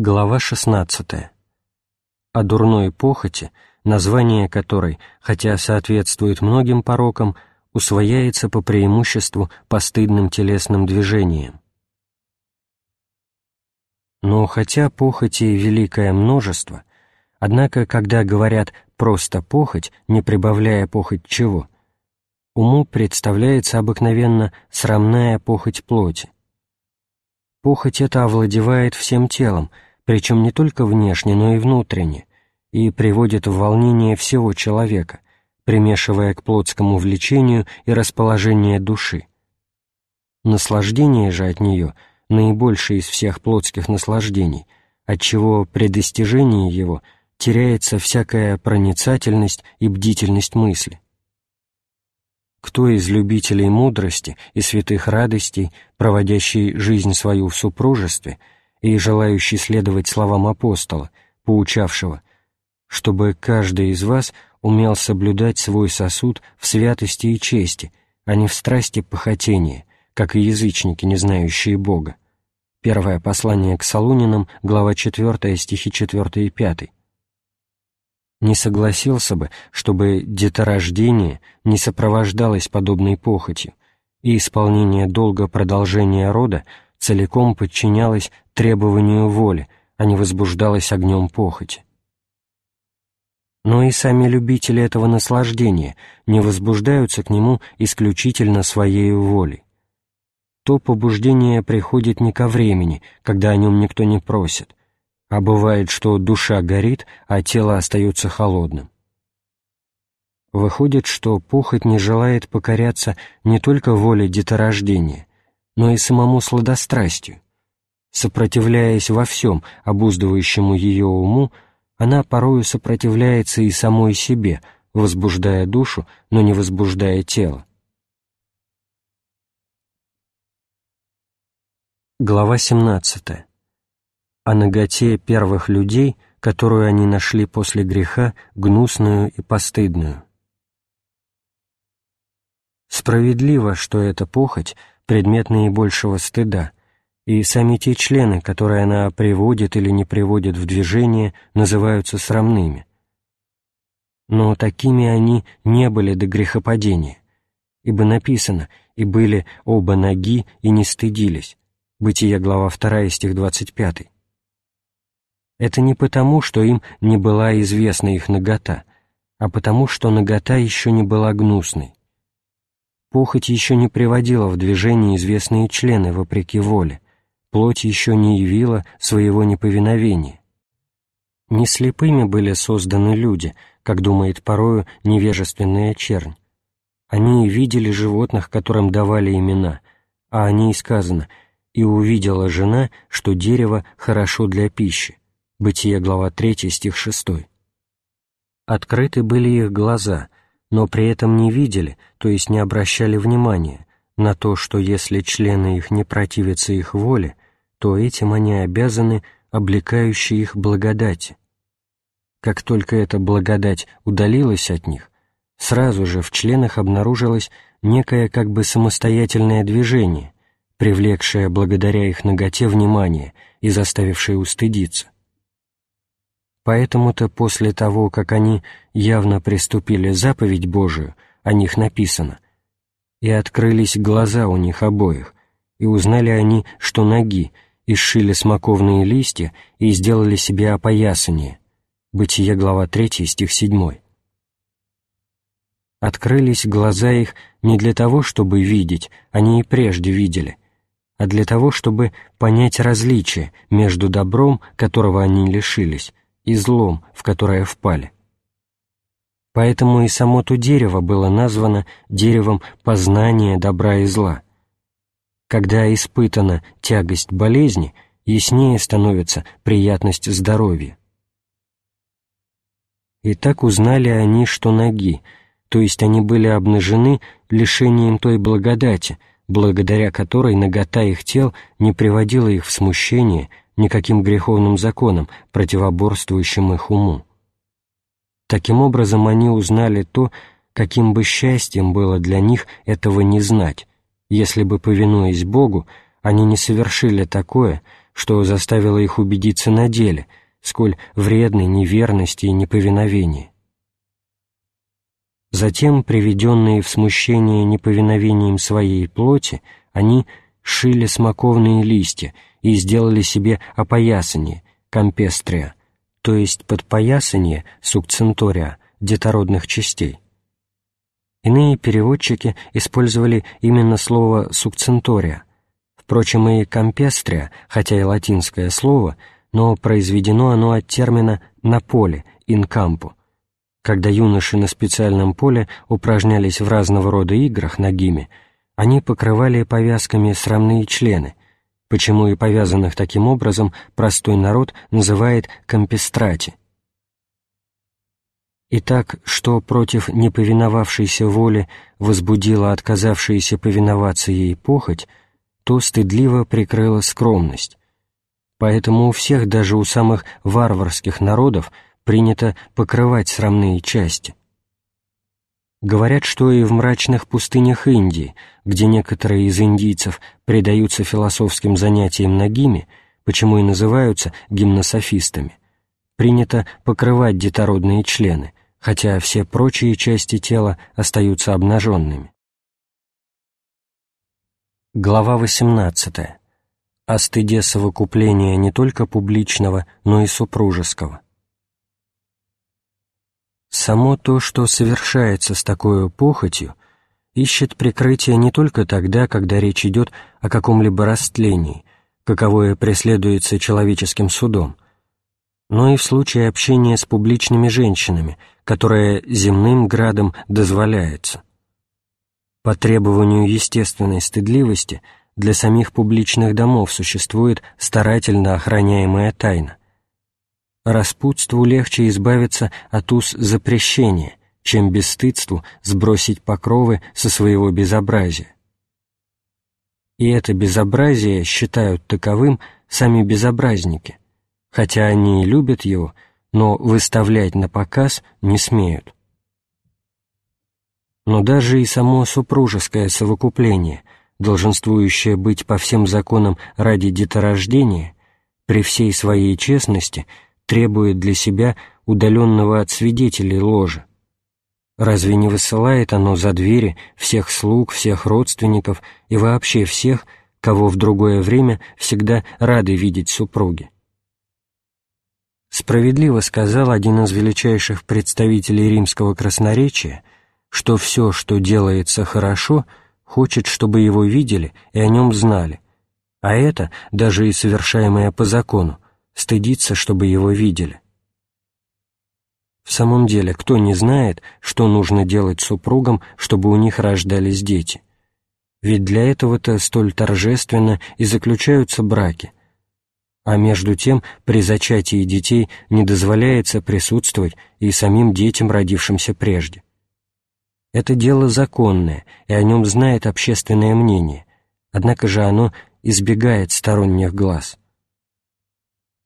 Глава 16. О дурной похоти, название которой, хотя соответствует многим порокам, усвояется по преимуществу постыдным телесным движениям. Но хотя похоти великое множество, однако, когда говорят «просто похоть», не прибавляя похоть чего, уму представляется обыкновенно срамная похоть плоти. Похоть эта овладевает всем телом — причем не только внешне, но и внутренне, и приводит в волнение всего человека, примешивая к плотскому влечению и расположение души. Наслаждение же от нее наибольшее из всех плотских наслаждений, отчего при достижении его теряется всякая проницательность и бдительность мысли. Кто из любителей мудрости и святых радостей, проводящий жизнь свою в супружестве, и желающий следовать словам апостола, поучавшего, чтобы каждый из вас умел соблюдать свой сосуд в святости и чести, а не в страсти похотения, как и язычники, не знающие Бога. Первое послание к Солунинам, глава 4, стихи 4 и 5. Не согласился бы, чтобы деторождение не сопровождалось подобной похотью, и исполнение долга продолжения рода целиком подчинялось требованию воли, а не возбуждалась огнем похоти. Но и сами любители этого наслаждения не возбуждаются к нему исключительно своей волей. То побуждение приходит не ко времени, когда о нем никто не просит, а бывает, что душа горит, а тело остается холодным. Выходит, что похоть не желает покоряться не только воле деторождения, но и самому сладострастию, Сопротивляясь во всем обуздывающему ее уму, она порою сопротивляется и самой себе, возбуждая душу, но не возбуждая тело. Глава 17. О наготе первых людей, которую они нашли после греха, гнусную и постыдную. Справедливо, что эта похоть — предмет наибольшего стыда — и сами те члены, которые она приводит или не приводит в движение, называются срамными. Но такими они не были до грехопадения, ибо написано «и были оба ноги и не стыдились» Бытие, глава 2, стих 25. Это не потому, что им не была известна их нагота, а потому, что нагота еще не была гнусной. Похоть еще не приводила в движение известные члены вопреки воле, плоть еще не явила своего неповиновения. Не слепыми были созданы люди, как думает порою невежественная чернь. Они видели животных, которым давали имена, а о ней сказано «И увидела жена, что дерево хорошо для пищи». Бытие, глава 3, стих 6. Открыты были их глаза, но при этом не видели, то есть не обращали внимания, на то, что если члены их не противятся их воле, то этим они обязаны облекающей их благодати. Как только эта благодать удалилась от них, сразу же в членах обнаружилось некое как бы самостоятельное движение, привлекшее благодаря их ноготе внимание и заставившее устыдиться. Поэтому-то после того, как они явно приступили заповедь Божию, о них написано, «И открылись глаза у них обоих, и узнали они, что ноги, и сшили смоковные листья и сделали себе опоясание. Бытие, глава 3, стих 7. Открылись глаза их не для того, чтобы видеть, они и прежде видели, а для того, чтобы понять различие между добром, которого они лишились, и злом, в которое впали. Поэтому и само то дерево было названо деревом познания добра и зла — когда испытана тягость болезни, яснее становится приятность здоровья. И так узнали они, что ноги, то есть они были обнажены лишением той благодати, благодаря которой нагота их тел не приводила их в смущение никаким греховным законам, противоборствующим их уму. Таким образом, они узнали то, каким бы счастьем было для них этого не знать, если бы, повинуясь Богу, они не совершили такое, что заставило их убедиться на деле, сколь вредны неверность и неповиновение. Затем, приведенные в смущение неповиновением своей плоти, они шили смоковные листья и сделали себе опоясание, компестрия, то есть подпоясание, сукцентория, детородных частей. Иные переводчики использовали именно слово «сукцентория». Впрочем, и «компестрия», хотя и латинское слово, но произведено оно от термина «на поле» «инкампу», когда юноши на специальном поле упражнялись в разного рода играх ногими, они покрывали повязками срамные члены, почему и повязанных таким образом простой народ называет компестрати. Итак, что против неповиновавшейся воли возбудила отказавшаяся повиноваться ей похоть, то стыдливо прикрыла скромность. Поэтому у всех, даже у самых варварских народов, принято покрывать срамные части. Говорят, что и в мрачных пустынях Индии, где некоторые из индийцев предаются философским занятиям нагими, почему и называются гимнософистами, принято покрывать детородные члены, хотя все прочие части тела остаются обнаженными. Глава 18. О стыде совокупления не только публичного, но и супружеского. Само то, что совершается с такой похотью, ищет прикрытие не только тогда, когда речь идет о каком-либо растлении, каковое преследуется человеческим судом, но и в случае общения с публичными женщинами, которое земным градом дозволяется. По требованию естественной стыдливости для самих публичных домов существует старательно охраняемая тайна – распутству легче избавиться от уз запрещения, чем бесстыдству сбросить покровы со своего безобразия. И это безобразие считают таковым сами безобразники, хотя они и любят его, но выставлять на показ не смеют. Но даже и само супружеское совокупление, долженствующее быть по всем законам ради деторождения, при всей своей честности – требует для себя удаленного от свидетелей ложа? Разве не высылает оно за двери всех слуг, всех родственников и вообще всех, кого в другое время всегда рады видеть супруги? Справедливо сказал один из величайших представителей римского красноречия, что все, что делается хорошо, хочет, чтобы его видели и о нем знали, а это, даже и совершаемое по закону, стыдиться, чтобы его видели. В самом деле, кто не знает, что нужно делать супругам, чтобы у них рождались дети? Ведь для этого-то столь торжественно и заключаются браки. А между тем, при зачатии детей не дозволяется присутствовать и самим детям, родившимся прежде. Это дело законное, и о нем знает общественное мнение, однако же оно избегает сторонних глаз.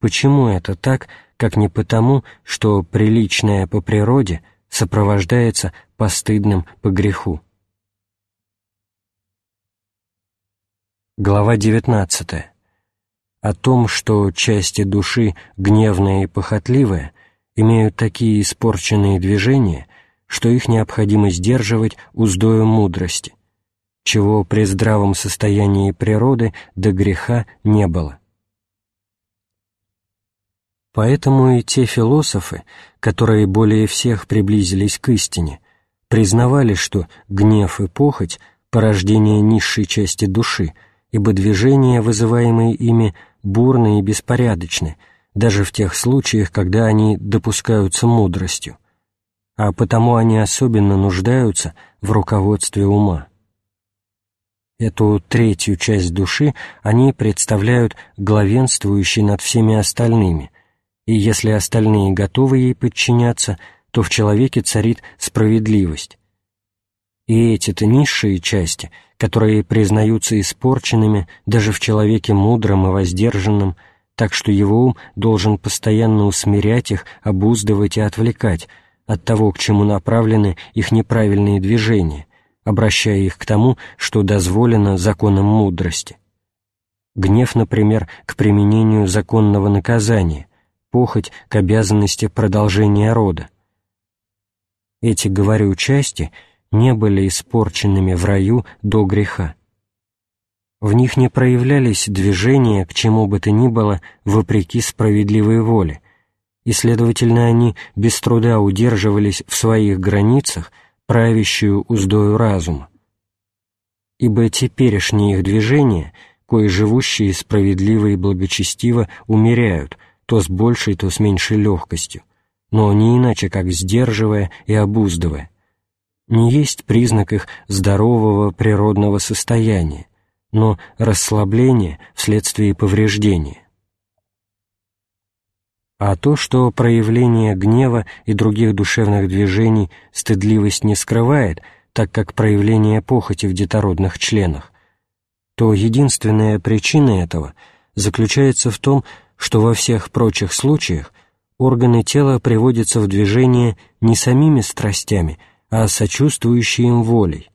Почему это так, как не потому, что приличное по природе сопровождается постыдным по греху? Глава 19. О том, что части души, гневные и похотливые, имеют такие испорченные движения, что их необходимо сдерживать уздою мудрости, чего при здравом состоянии природы до греха не было. Поэтому и те философы, которые более всех приблизились к истине, признавали, что гнев и похоть — порождение низшей части души, ибо движения, вызываемые ими, бурны и беспорядочны, даже в тех случаях, когда они допускаются мудростью, а потому они особенно нуждаются в руководстве ума. Эту третью часть души они представляют главенствующей над всеми остальными, и если остальные готовы ей подчиняться, то в человеке царит справедливость. И эти-то низшие части, которые признаются испорченными даже в человеке мудром и воздержанном, так что его ум должен постоянно усмирять их, обуздывать и отвлекать от того, к чему направлены их неправильные движения, обращая их к тому, что дозволено законом мудрости. гнев, например, к применению законного наказания, похоть к обязанности продолжения рода. Эти, говорю, части не были испорченными в раю до греха. В них не проявлялись движения к чему бы то ни было вопреки справедливой воле, и, следовательно, они без труда удерживались в своих границах правящую уздою разума. Ибо теперешние их движения, кои живущие справедливо и благочестиво умеряют, то с большей, то с меньшей легкостью, но не иначе, как сдерживая и обуздывая. Не есть признак их здорового природного состояния, но расслабление вследствие повреждения. А то, что проявление гнева и других душевных движений стыдливость не скрывает, так как проявление похоти в детородных членах, то единственная причина этого заключается в том, что во всех прочих случаях органы тела приводятся в движение не самими страстями, а сочувствующей им волей.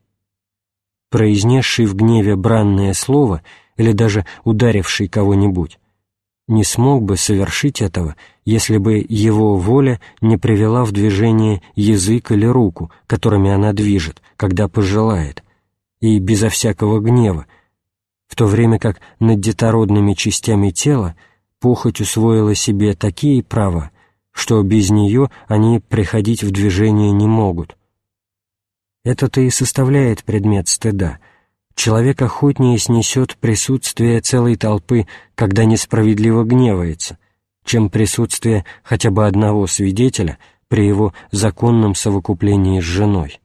Произнесший в гневе бранное слово или даже ударивший кого-нибудь не смог бы совершить этого, если бы его воля не привела в движение язык или руку, которыми она движет, когда пожелает, и безо всякого гнева, в то время как над детородными частями тела похоть усвоила себе такие права, что без нее они приходить в движение не могут. Это-то и составляет предмет стыда. Человек охотнее снесет присутствие целой толпы, когда несправедливо гневается, чем присутствие хотя бы одного свидетеля при его законном совокуплении с женой.